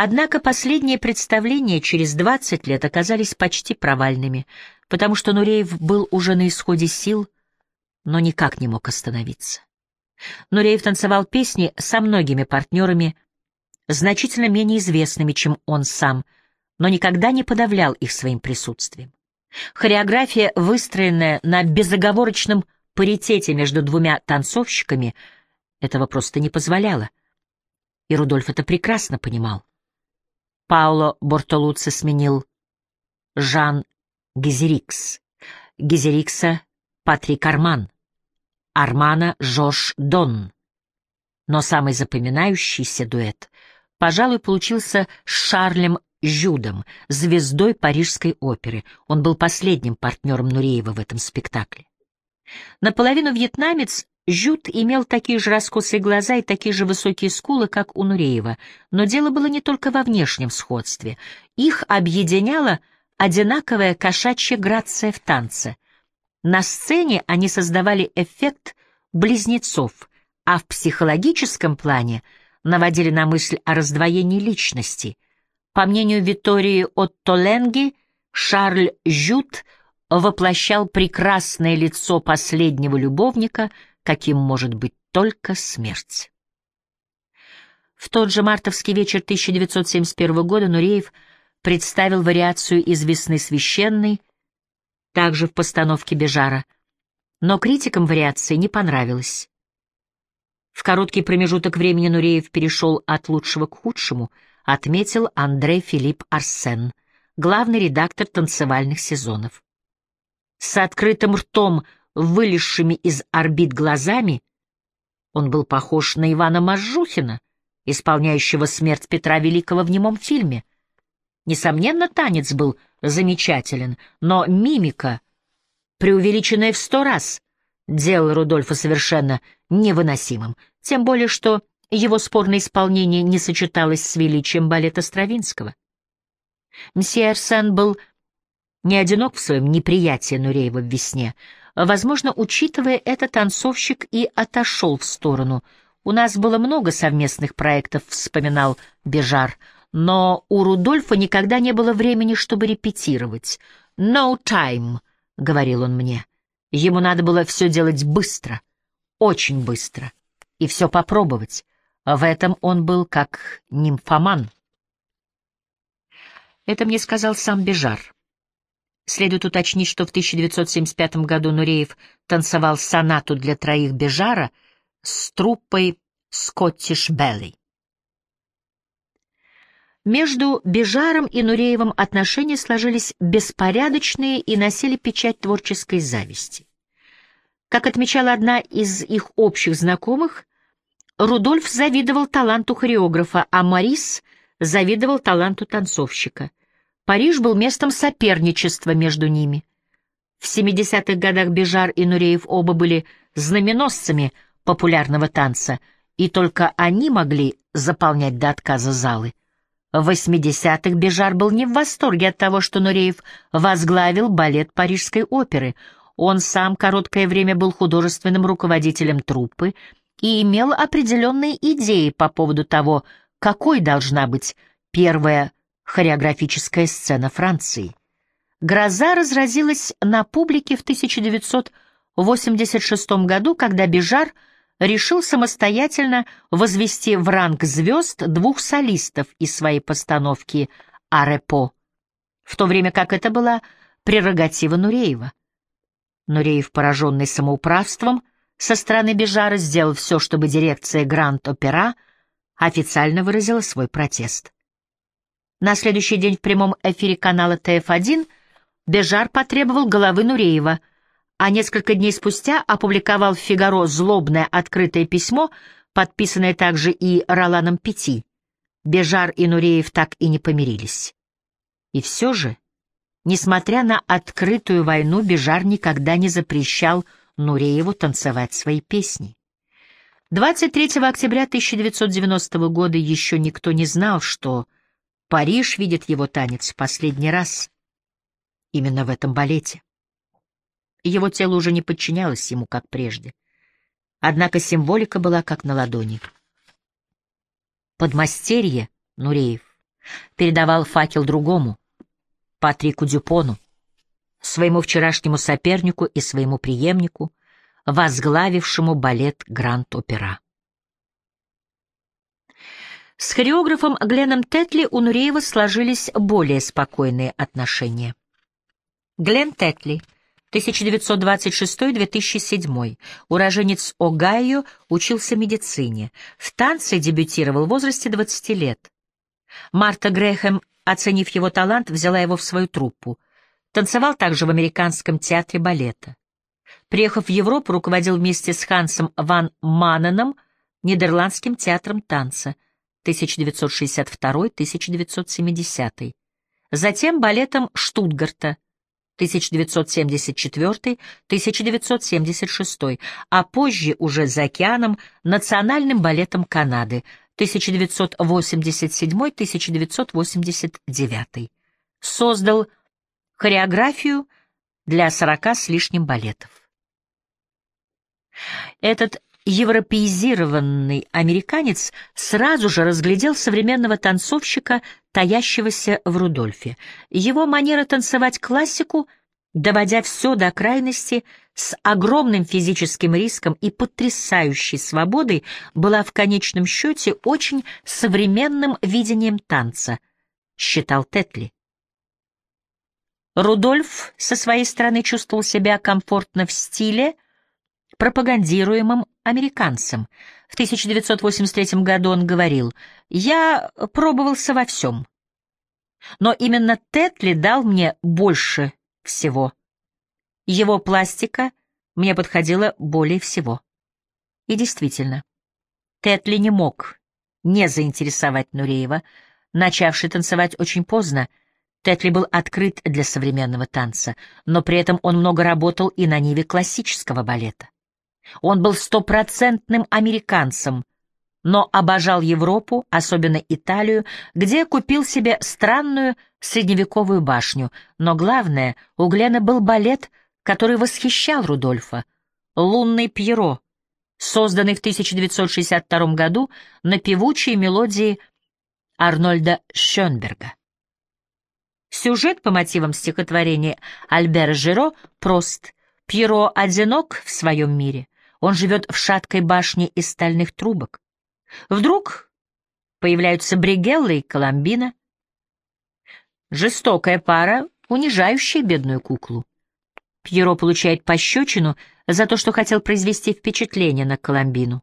Однако последние представления через 20 лет оказались почти провальными, потому что Нуреев был уже на исходе сил, но никак не мог остановиться. Нуреев танцевал песни со многими партнерами, значительно менее известными, чем он сам, но никогда не подавлял их своим присутствием. Хореография, выстроенная на безоговорочном паритете между двумя танцовщиками, этого просто не позволяла. И Рудольф это прекрасно понимал. Пауло Бортолуци сменил Жан Гизерикс, Гизерикса Патрик Арман, Армана Жорж Дон. Но самый запоминающийся дуэт, пожалуй, получился с Шарлем Жюдом, звездой Парижской оперы. Он был последним партнером Нуреева в этом спектакле. Наполовину вьетнамец, Жюд имел такие же раскосые глаза и такие же высокие скулы, как у Нуреева, но дело было не только во внешнем сходстве. Их объединяла одинаковая кошачья грация в танце. На сцене они создавали эффект близнецов, а в психологическом плане наводили на мысль о раздвоении личности. По мнению Витории Оттоленги, Шарль Жют воплощал прекрасное лицо последнего любовника, каким может быть только смерть. В тот же мартовский вечер 1971 года Нуреев представил вариацию из «Весны священной», также в постановке Бежара, но критикам вариации не понравилось. В короткий промежуток времени Нуреев перешел от лучшего к худшему, отметил Андрей Филипп Арсен, главный редактор танцевальных сезонов. С открытым ртом, вылезшими из орбит глазами, он был похож на Ивана Мажухина, исполняющего смерть Петра Великого в немом фильме. Несомненно, танец был замечателен, но мимика, преувеличенная в сто раз, делала Рудольфа совершенно невыносимым, тем более что его спорное исполнение не сочеталось с величием балета Стравинского. Мсье Арсен был не одинок в своем неприятии Нуреева в весне. Возможно, учитывая это, танцовщик и отошел в сторону. «У нас было много совместных проектов», — вспоминал Бежар, «но у Рудольфа никогда не было времени, чтобы репетировать. «No time», — говорил он мне. Ему надо было все делать быстро, очень быстро, и все попробовать. В этом он был как нимфоман. Это мне сказал сам Бежар. Следует уточнить, что в 1975 году Нуреев танцевал сонату для троих Бежара с труппой «Скоттиш Белли». Между Бежаром и Нуреевым отношения сложились беспорядочные и носили печать творческой зависти. Как отмечала одна из их общих знакомых, Рудольф завидовал таланту хореографа, а Марис завидовал таланту танцовщика. Париж был местом соперничества между ними. В 70-х годах Бежар и Нуреев оба были знаменосцами популярного танца, и только они могли заполнять до отказа залы. В 80-х Бежар был не в восторге от того, что Нуреев возглавил балет Парижской оперы. Он сам короткое время был художественным руководителем труппы и имел определенные идеи по поводу того, какой должна быть первая хореографическая сцена Франции. Гроза разразилась на публике в 1986 году, когда Бежар решил самостоятельно возвести в ранг звезд двух солистов из своей постановки «Арепо», в то время как это была прерогатива Нуреева. Нуреев, пораженный самоуправством, со стороны Бежара сделал все, чтобы дирекция Гранд-Опера официально выразила свой протест. На следующий день в прямом эфире канала ТФ-1 Бежар потребовал головы Нуреева, а несколько дней спустя опубликовал в «Фигаро» злобное открытое письмо, подписанное также и Роланом Пяти. Бежар и Нуреев так и не помирились. И все же, несмотря на открытую войну, Бежар никогда не запрещал Нурееву танцевать свои песни. 23 октября 1990 года еще никто не знал, что Париж видит его танец в последний раз. Именно в этом балете. Его тело уже не подчинялось ему, как прежде. Однако символика была как на ладони. Подмастерье Нуреев передавал факел другому, Патрику Дюпону, своему вчерашнему сопернику и своему преемнику, возглавившему балет Гранд-Опера. С хореографом Гленном Тетли у Нуреева сложились более спокойные отношения. Глен Тетли, 1926-2007, уроженец Огайо, учился медицине. В танце дебютировал в возрасте 20 лет. Марта Грэхэм, оценив его талант, взяла его в свою труппу. Танцевал также в Американском театре балета. Приехав в Европу, руководил вместе с Хансом ван Маненом Нидерландским театром танца 1962-1970. Затем балетом Штутгарта 1974-1976, а позже уже за океаном Национальным балетом Канады 1987-1989. Создал хореографию для сорока с лишним балетов. Этот европеизированный американец сразу же разглядел современного танцовщика, таящегося в Рудольфе. Его манера танцевать классику, доводя все до крайности, с огромным физическим риском и потрясающей свободой, была в конечном счете очень современным видением танца, считал Тетли. Рудольф со своей стороны чувствовал себя комфортно в стиле, пропагандируемым американцем. В 1983 году он говорил, «Я пробовался во всем, но именно Тетли дал мне больше всего. Его пластика мне подходила более всего». И действительно, Тетли не мог не заинтересовать Нуреева, начавший танцевать очень поздно, Тетли был открыт для современного танца, но при этом он много работал и на ниве классического балета. Он был стопроцентным американцем, но обожал Европу, особенно Италию, где купил себе странную средневековую башню. Но главное, у Глена был балет, который восхищал Рудольфа — «Лунный Пьеро», созданный в 1962 году на певучей мелодии Арнольда Шönберга. Сюжет по мотивам стихотворения Альбера Жиро прост. Пьеро одинок в своем мире. Он живет в шаткой башне из стальных трубок. Вдруг появляются Бригелла и Коломбина. Жестокая пара, унижающая бедную куклу. Пьеро получает пощечину за то, что хотел произвести впечатление на Коломбину.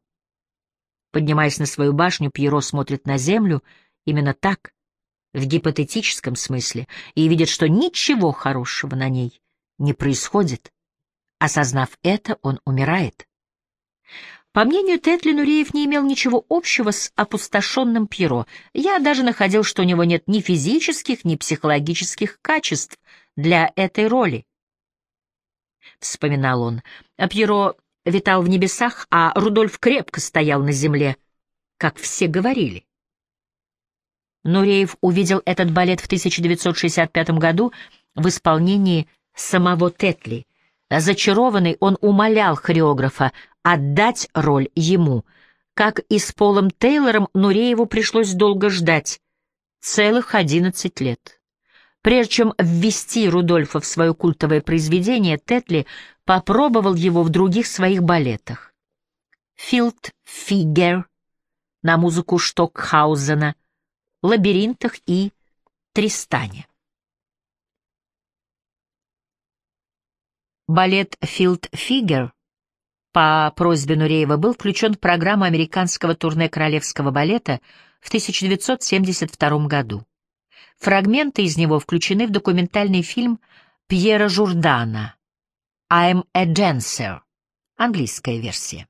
Поднимаясь на свою башню, Пьеро смотрит на землю именно так, в гипотетическом смысле, и видит, что ничего хорошего на ней не происходит. Осознав это, он умирает. По мнению Тетли, Нуреев не имел ничего общего с опустошенным Пьеро. Я даже находил, что у него нет ни физических, ни психологических качеств для этой роли. Вспоминал он. Пьеро витал в небесах, а Рудольф крепко стоял на земле, как все говорили. Нуреев увидел этот балет в 1965 году в исполнении самого Тетли. Зачарованный, он умолял хореографа отдать роль ему. Как и с Полом Тейлором, Нурееву пришлось долго ждать. Целых одиннадцать лет. Прежде чем ввести Рудольфа в свое культовое произведение, Тетли попробовал его в других своих балетах. «Филд Фигер» на музыку Штокхаузена, «Лабиринтах» и «Тристане». Балет «Филд Фигер» по просьбе Нуреева был включен в программу американского турне королевского балета в 1972 году. Фрагменты из него включены в документальный фильм Пьера Журдана «I'm a Dancer» английская версия.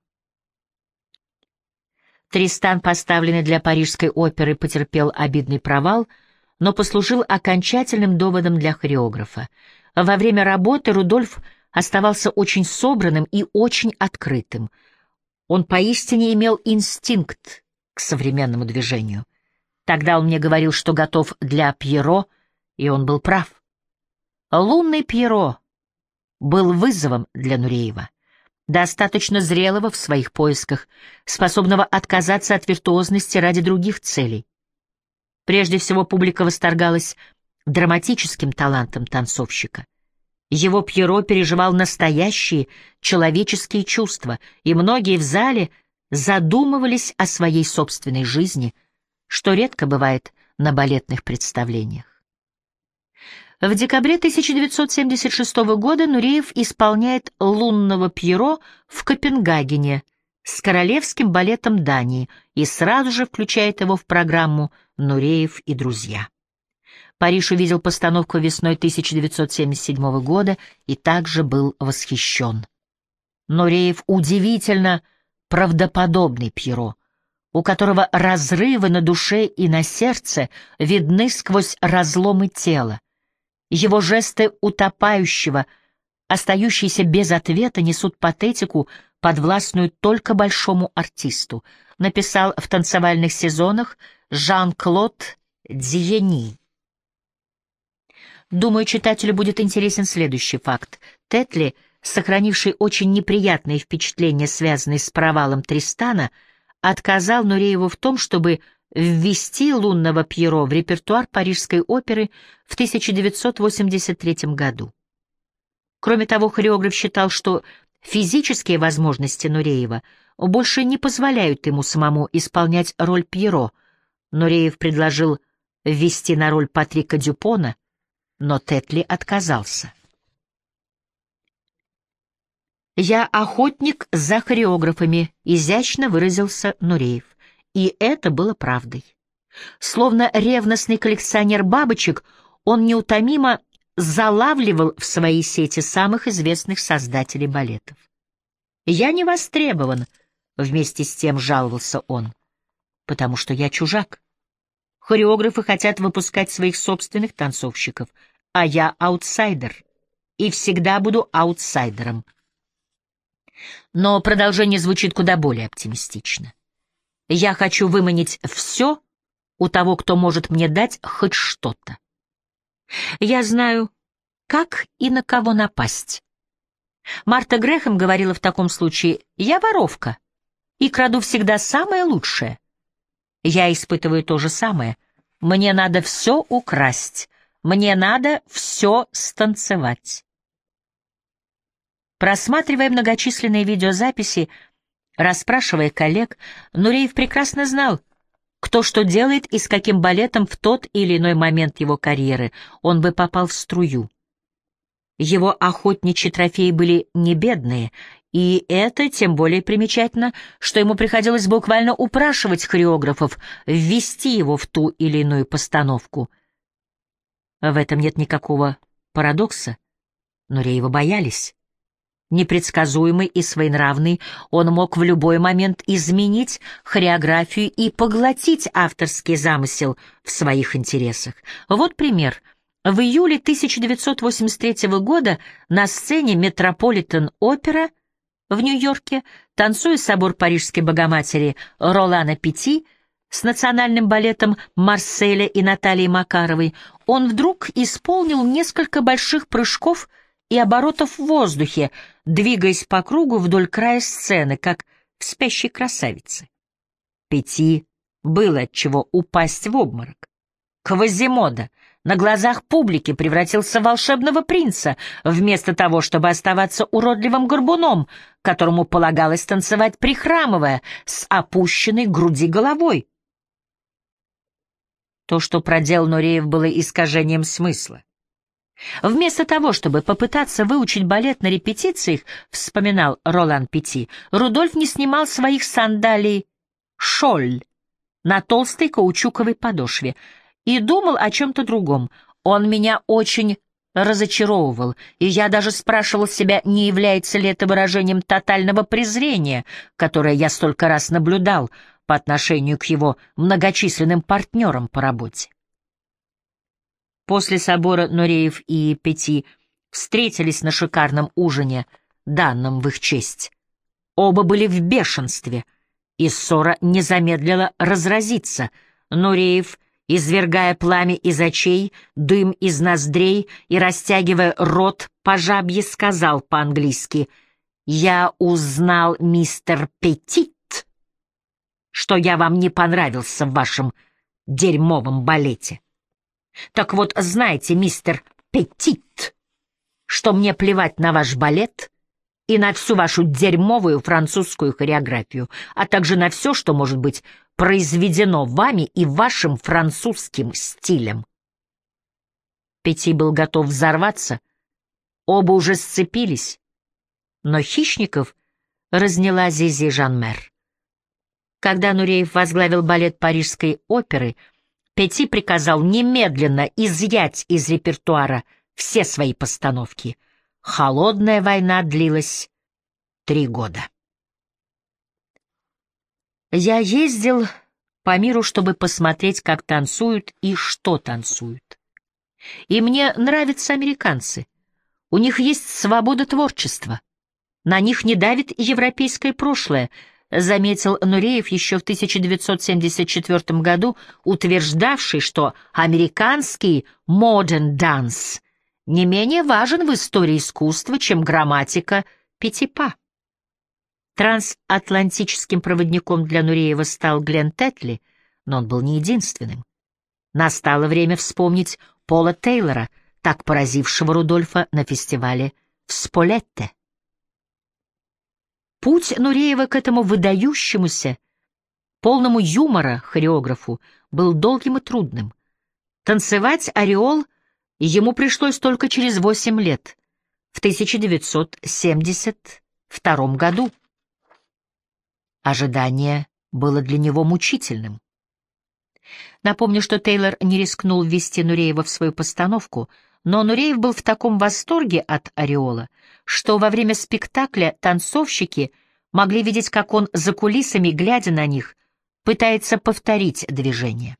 Тристан, поставленный для Парижской оперы, потерпел обидный провал, но послужил окончательным доводом для хореографа. Во время работы Рудольф оставался очень собранным и очень открытым. Он поистине имел инстинкт к современному движению. Тогда он мне говорил, что готов для Пьеро, и он был прав. Лунный Пьеро был вызовом для Нуреева, достаточно зрелого в своих поисках, способного отказаться от виртуозности ради других целей. Прежде всего, публика восторгалась драматическим талантом танцовщика. Его Пьеро переживал настоящие человеческие чувства, и многие в зале задумывались о своей собственной жизни, что редко бывает на балетных представлениях. В декабре 1976 года Нуреев исполняет «Лунного Пьеро» в Копенгагене с Королевским балетом Дании и сразу же включает его в программу «Нуреев и друзья». Париж увидел постановку весной 1977 года и также был восхищен. Нуреев удивительно правдоподобный Пьеро, у которого разрывы на душе и на сердце видны сквозь разломы тела. Его жесты утопающего, остающиеся без ответа, несут патетику, подвластную только большому артисту, написал в танцевальных сезонах Жан-Клод Диени. Думаю, читателю будет интересен следующий факт. Тетли, сохранивший очень неприятные впечатления, связанные с провалом Тристана, отказал Нурееву в том, чтобы ввести лунного Пьеро в репертуар Парижской оперы в 1983 году. Кроме того, хореограф считал, что физические возможности Нуреева больше не позволяют ему самому исполнять роль Пьеро. Нуреев предложил ввести на роль Патрика Дюпона, но Тетли отказался. «Я охотник за хореографами», — изящно выразился Нуреев. И это было правдой. Словно ревностный коллекционер бабочек, он неутомимо залавливал в свои сети самых известных создателей балетов. «Я не востребован», — вместе с тем жаловался он, — «потому что я чужак. Хореографы хотят выпускать своих собственных танцовщиков, а я аутсайдер, и всегда буду аутсайдером». Но продолжение звучит куда более оптимистично. Я хочу выманить все у того, кто может мне дать хоть что-то. Я знаю, как и на кого напасть. Марта Грехем говорила в таком случае, «Я воровка и краду всегда самое лучшее». Я испытываю то же самое. Мне надо все украсть, мне надо все станцевать. Просматривая многочисленные видеозаписи, Расспрашивая коллег, Нуреев прекрасно знал, кто что делает и с каким балетом в тот или иной момент его карьеры он бы попал в струю. Его охотничьи трофеи были не бедные, и это тем более примечательно, что ему приходилось буквально упрашивать хореографов ввести его в ту или иную постановку. В этом нет никакого парадокса. Нуреева боялись. Непредсказуемый и своенравный, он мог в любой момент изменить хореографию и поглотить авторский замысел в своих интересах. Вот пример. В июле 1983 года на сцене Метрополитен-опера в Нью-Йорке, танцуя собор Парижской Богоматери Ролана Пяти с национальным балетом Марселя и Натальей Макаровой, он вдруг исполнил несколько больших прыжков и оборотов в воздухе, двигаясь по кругу вдоль края сцены, как в спящей красавице. Пяти было от чего упасть в обморок. Квазимода на глазах публики превратился в волшебного принца, вместо того, чтобы оставаться уродливым горбуном, которому полагалось танцевать прихрамывая, с опущенной груди головой. То, что проделал Нуреев, было искажением смысла. Вместо того, чтобы попытаться выучить балет на репетициях, вспоминал Ролан Пяти, Рудольф не снимал своих сандалий «шоль» на толстой каучуковой подошве и думал о чем-то другом. Он меня очень разочаровывал, и я даже спрашивал себя, не является ли это выражением тотального презрения, которое я столько раз наблюдал по отношению к его многочисленным партнерам по работе. После собора Нуреев и Пяти встретились на шикарном ужине, данном в их честь. Оба были в бешенстве, и ссора не замедлила разразиться. Нуреев, извергая пламя из очей, дым из ноздрей и растягивая рот по жабье, сказал по-английски «Я узнал, мистер Петит, что я вам не понравился в вашем дерьмовом балете. Так вот, знаете, мистер Петит, что мне плевать на ваш балет и на всю вашу дерьмовую французскую хореографию, а также на все, что может быть произведено вами и вашим французским стилем. Пети был готов взорваться, оба уже сцепились, но хищников разняла Зизи Жанмер. Когда Нуреев возглавил балет Парижской оперы, Пети приказал немедленно изъять из репертуара все свои постановки. Холодная война длилась три года. Я ездил по миру, чтобы посмотреть, как танцуют и что танцуют. И мне нравятся американцы. У них есть свобода творчества. На них не давит европейское прошлое — заметил Нуреев еще в 1974 году, утверждавший, что американский modern dance не менее важен в истории искусства, чем грамматика Пятипа. Трансатлантическим проводником для Нуреева стал Глен Тетли, но он был не единственным. Настало время вспомнить Пола Тейлора, так поразившего Рудольфа на фестивале в Сполетте. Путь Нуреева к этому выдающемуся, полному юмора хореографу был долгим и трудным. Танцевать ореол ему пришлось только через восемь лет, в 1972 году. Ожидание было для него мучительным. Напомню, что Тейлор не рискнул ввести Нуреева в свою постановку, но Нуреев был в таком восторге от ореола, что во время спектакля танцовщики могли видеть, как он за кулисами, глядя на них, пытается повторить движение.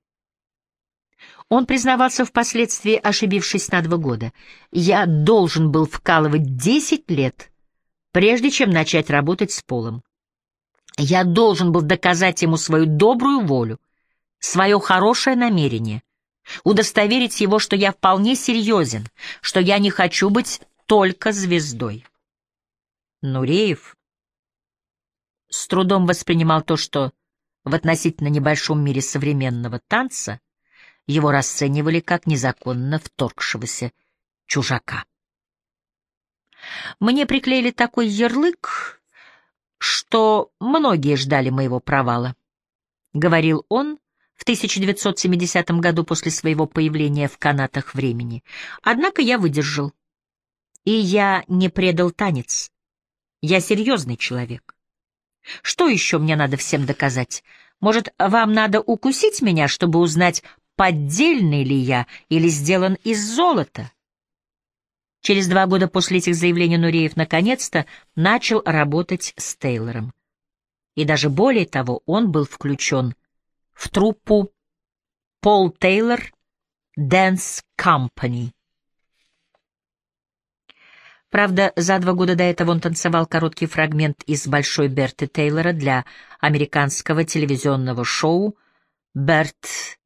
Он признавался впоследствии, ошибившись на два года. «Я должен был вкалывать десять лет, прежде чем начать работать с Полом. Я должен был доказать ему свою добрую волю, свое хорошее намерение, удостоверить его, что я вполне серьезен, что я не хочу быть только звездой. Нуреев с трудом воспринимал то, что в относительно небольшом мире современного танца его расценивали как незаконно вторгшегося чужака. Мне приклеили такой ярлык, что многие ждали моего провала, — говорил он в 1970 году после своего появления в канатах времени. Однако я выдержал. И я не предал танец. Я серьезный человек. Что еще мне надо всем доказать? Может, вам надо укусить меня, чтобы узнать, поддельный ли я или сделан из золота? Через два года после этих заявлений Нуреев наконец-то начал работать с Тейлором. И даже более того, он был включен в труппу Пол Тейлор Dance Company. Правда, за два года до этого он танцевал короткий фрагмент из «Большой Берты Тейлора» для американского телевизионного шоу «Берт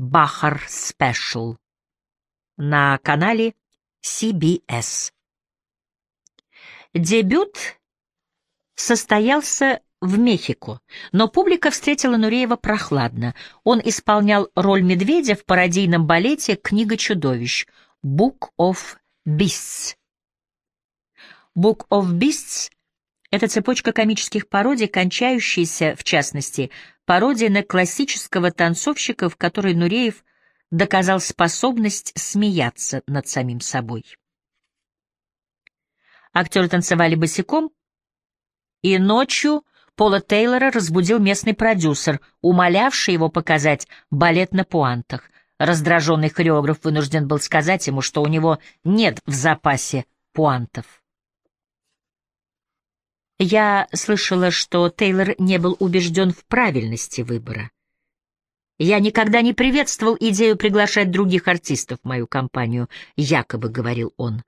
Бахар Спешл» на канале CBS. Дебют состоялся в Мехико, но публика встретила Нуреева прохладно. Он исполнял роль медведя в пародийном балете «Книга чудовищ» «Book of Beasts». «Book of Beasts» — это цепочка комических пародий, кончающаяся, в частности, пародия на классического танцовщика, в которой Нуреев доказал способность смеяться над самим собой. Актеры танцевали босиком, и ночью Пола Тейлора разбудил местный продюсер, умолявший его показать балет на пуантах. Раздраженный хореограф вынужден был сказать ему, что у него нет в запасе пуантов. Я слышала, что Тейлор не был убежден в правильности выбора. Я никогда не приветствовал идею приглашать других артистов в мою компанию, якобы говорил он.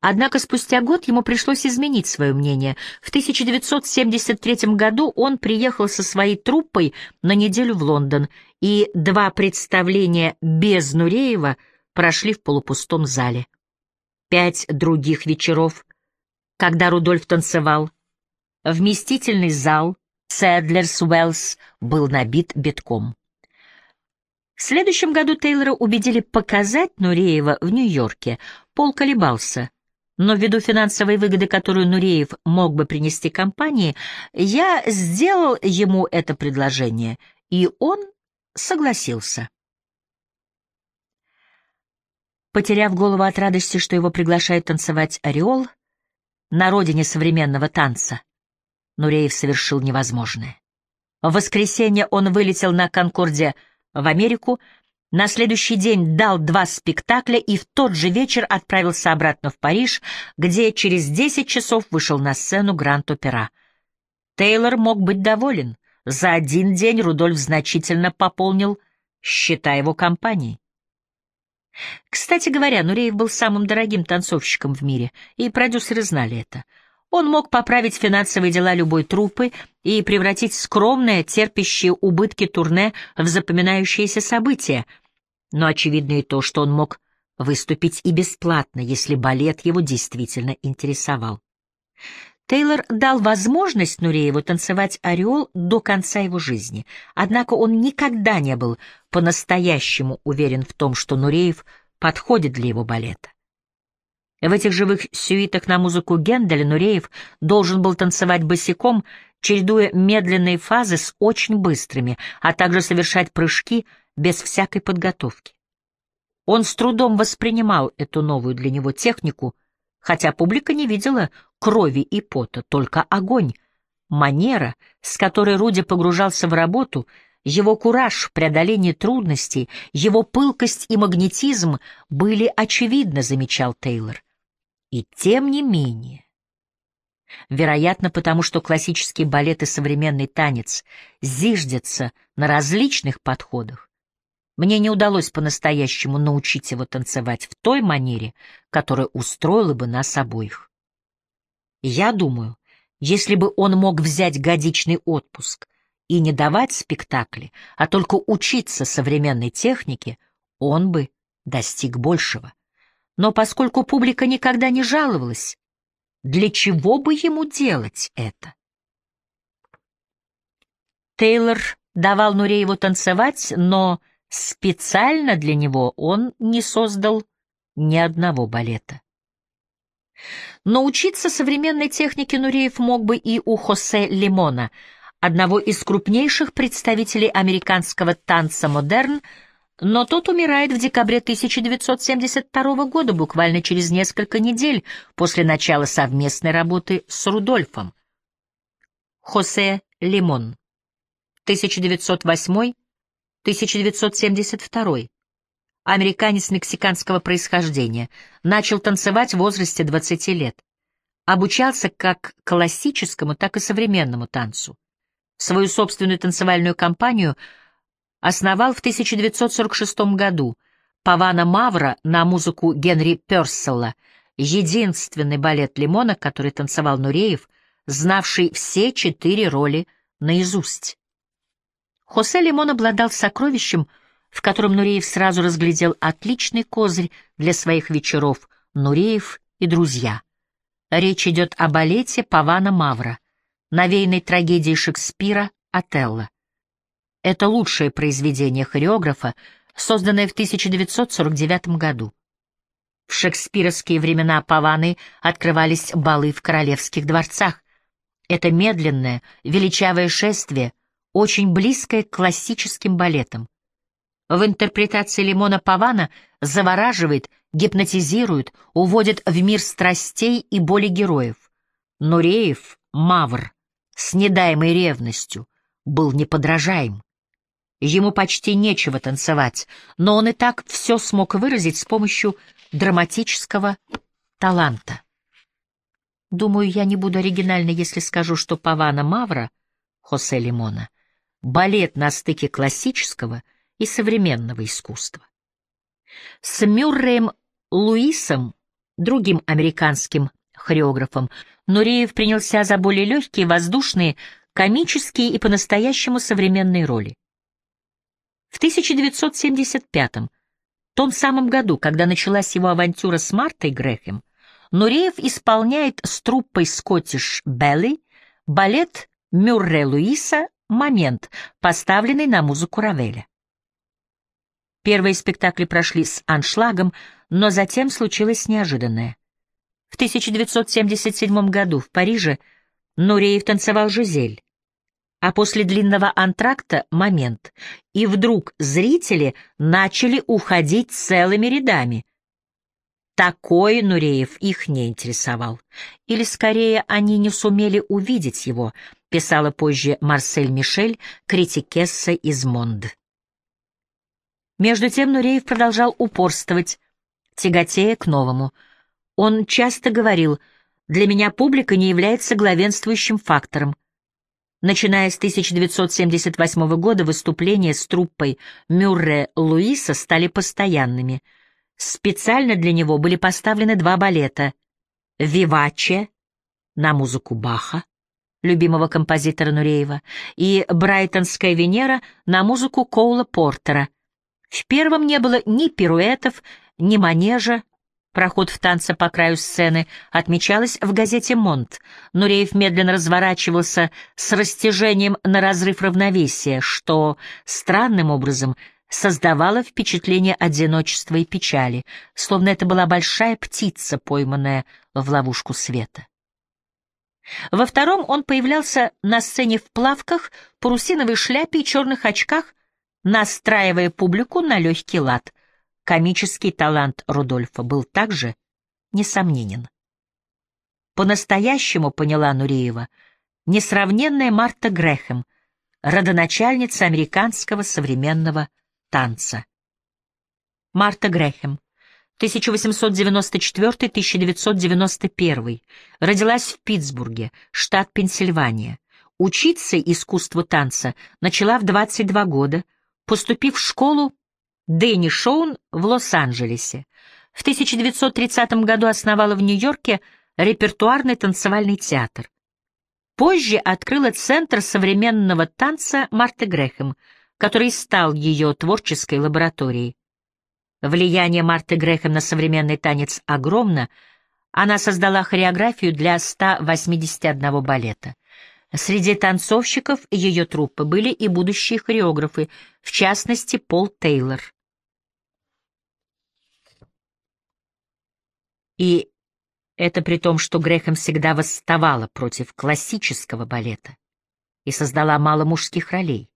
Однако спустя год ему пришлось изменить свое мнение. В 1973 году он приехал со своей труппой на неделю в Лондон, и два представления без Нуреева прошли в полупустом зале. Пять других вечеров, когда Рудольф танцевал, вместительный зал Седлерс Уэллс был набит битком. В следующем году Тейлора убедили показать Нуреева в Нью-Йорке. Пол колебался. Но ввиду финансовой выгоды, которую Нуреев мог бы принести компании, я сделал ему это предложение, и он согласился. Потеряв голову от радости, что его приглашают танцевать ореол на родине современного танца, Нуреев совершил невозможное. В воскресенье он вылетел на «Конкорде» в Америку, на следующий день дал два спектакля и в тот же вечер отправился обратно в Париж, где через 10 часов вышел на сцену Гранд-Опера. Тейлор мог быть доволен. За один день Рудольф значительно пополнил счета его компании. Кстати говоря, Нуреев был самым дорогим танцовщиком в мире, и продюсеры знали это — он мог поправить финансовые дела любой труппы и превратить скромное, терпящее убытки турне в запоминающееся событие. Но очевидно и то, что он мог выступить и бесплатно, если балет его действительно интересовал. Тейлор дал возможность Нурееву танцевать «Ореол» до конца его жизни, однако он никогда не был по-настоящему уверен в том, что Нуреев подходит для его балета. В этих живых сюитах на музыку Генделя Нуреев должен был танцевать босиком, чередуя медленные фазы с очень быстрыми, а также совершать прыжки без всякой подготовки. Он с трудом воспринимал эту новую для него технику, хотя публика не видела крови и пота, только огонь, манера, с которой Руди погружался в работу, его кураж в преодолении трудностей, его пылкость и магнетизм были очевидно, замечал Тейлор. И тем не менее, вероятно, потому что классический балет и современный танец зиждятся на различных подходах, мне не удалось по-настоящему научить его танцевать в той манере, которая устроила бы нас обоих. Я думаю, если бы он мог взять годичный отпуск и не давать спектакли, а только учиться современной технике, он бы достиг большего. Но поскольку публика никогда не жаловалась, для чего бы ему делать это? Тейлор давал Нурееву танцевать, но специально для него он не создал ни одного балета. Но учиться современной технике Нуреев мог бы и у Хосе Лимона, одного из крупнейших представителей американского танца модерн, но тот умирает в декабре 1972 года, буквально через несколько недель после начала совместной работы с Рудольфом. Хосе Лимон, 1908-1972. Американец мексиканского происхождения, начал танцевать в возрасте 20 лет. Обучался как классическому, так и современному танцу. Свою собственную танцевальную компанию – основал в 1946 году Павана Мавра на музыку Генри Перселла, единственный балет Лимона, который танцевал Нуреев, знавший все четыре роли наизусть. Хосе Лимон обладал сокровищем, в котором Нуреев сразу разглядел отличный козырь для своих вечеров «Нуреев и друзья». Речь идет о балете Павана Мавра, навеянной трагедии Шекспира «Отелло». Это лучшее произведение хореографа, созданное в 1949 году. В шекспировские времена Паваны открывались балы в королевских дворцах. Это медленное, величавое шествие, очень близкое к классическим балетам. В интерпретации Лимона Павана завораживает, гипнотизирует, уводит в мир страстей и боли героев. Нуреев, Мавр, с недаемой ревностью, был неподражаем. Ему почти нечего танцевать, но он и так все смог выразить с помощью драматического таланта. Думаю, я не буду оригинальной, если скажу, что Павана Мавра, Хосе Лимона, балет на стыке классического и современного искусства. С Мюрреем Луисом, другим американским хореографом, Нуреев принялся за более легкие, воздушные, комические и по-настоящему современные роли. В 1975 том самом году, когда началась его авантюра с Мартой Грэхэм, Нуреев исполняет с труппой «Скоттиш Белли» балет Мюрре Луиса «Момент», поставленный на музыку Равеля. Первые спектакли прошли с аншлагом, но затем случилось неожиданное. В 1977 году в Париже Нуреев танцевал «Жизель», а после длинного антракта — «Момент», и вдруг зрители начали уходить целыми рядами. Такой Нуреев их не интересовал. Или, скорее, они не сумели увидеть его, писала позже Марсель Мишель, критикесса из Монд. Между тем Нуреев продолжал упорствовать, тяготея к новому. Он часто говорил, «Для меня публика не является главенствующим фактором». Начиная с 1978 года выступления с труппой Мюрре Луиса стали постоянными. Специально для него были поставлены два балета «Виваче» на музыку Баха, любимого композитора Нуреева, и «Брайтонская Венера» на музыку Коула Портера — в первом не было ни пируэтов, ни манежа. Проход в танце по краю сцены отмечалось в газете «Монт». Нуреев медленно разворачивался с растяжением на разрыв равновесия, что странным образом создавало впечатление одиночества и печали, словно это была большая птица, пойманная в ловушку света. Во втором он появлялся на сцене в плавках, парусиновой шляпе и черных очках настраивая публику на легкий лад. Комический талант Рудольфа был также несомненен. По-настоящему поняла Нуреева несравненная Марта Грэхэм, родоначальница американского современного танца. Марта Грэхэм, 1894-1991, родилась в Питтсбурге, штат Пенсильвания. Учиться искусству танца начала в 22 года — поступив в школу Дэнни Шоун в Лос-Анджелесе. В 1930 году основала в Нью-Йорке репертуарный танцевальный театр. Позже открыла Центр современного танца Марты Грэхэм, который стал ее творческой лабораторией. Влияние Марты Грэхэм на современный танец огромно. Она создала хореографию для 181 балета. Среди танцовщиков ее труппы были и будущие хореографы, в частности, Пол Тейлор. И это при том, что Грехом всегда восставала против классического балета и создала мало мужских ролей.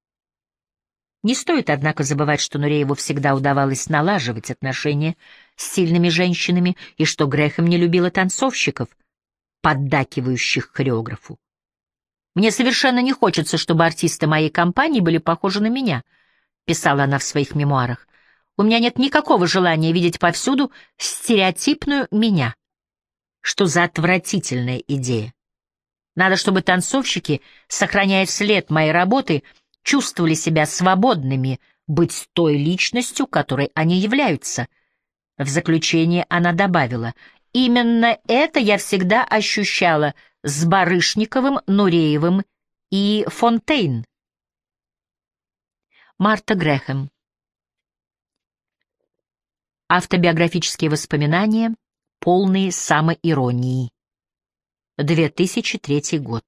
Не стоит, однако, забывать, что Нурееву всегда удавалось налаживать отношения с сильными женщинами и что Грехом не любила танцовщиков, поддакивающих хореографу. Мне совершенно не хочется, чтобы артисты моей компании были похожи на меня, писала она в своих мемуарах. У меня нет никакого желания видеть повсюду стереотипную меня. Что за отвратительная идея? Надо, чтобы танцовщики, сохраняя след моей работы, чувствовали себя свободными быть той личностью, которой они являются. В заключение она добавила, «Именно это я всегда ощущала — с Барышниковым, Нуреевым и Фонтейн. Марта Грэхэм. Автобиографические воспоминания, полные самоиронии. 2003 год.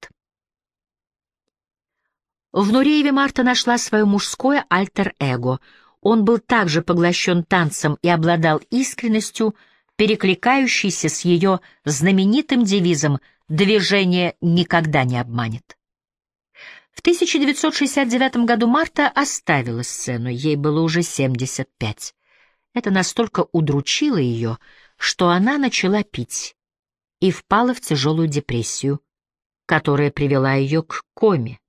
В Нурееве Марта нашла свое мужское альтер-эго. Он был также поглощен танцем и обладал искренностью, перекликающейся с ее знаменитым девизом Движение никогда не обманет. В 1969 году Марта оставила сцену, ей было уже 75. Это настолько удручило ее, что она начала пить и впала в тяжелую депрессию, которая привела ее к коме.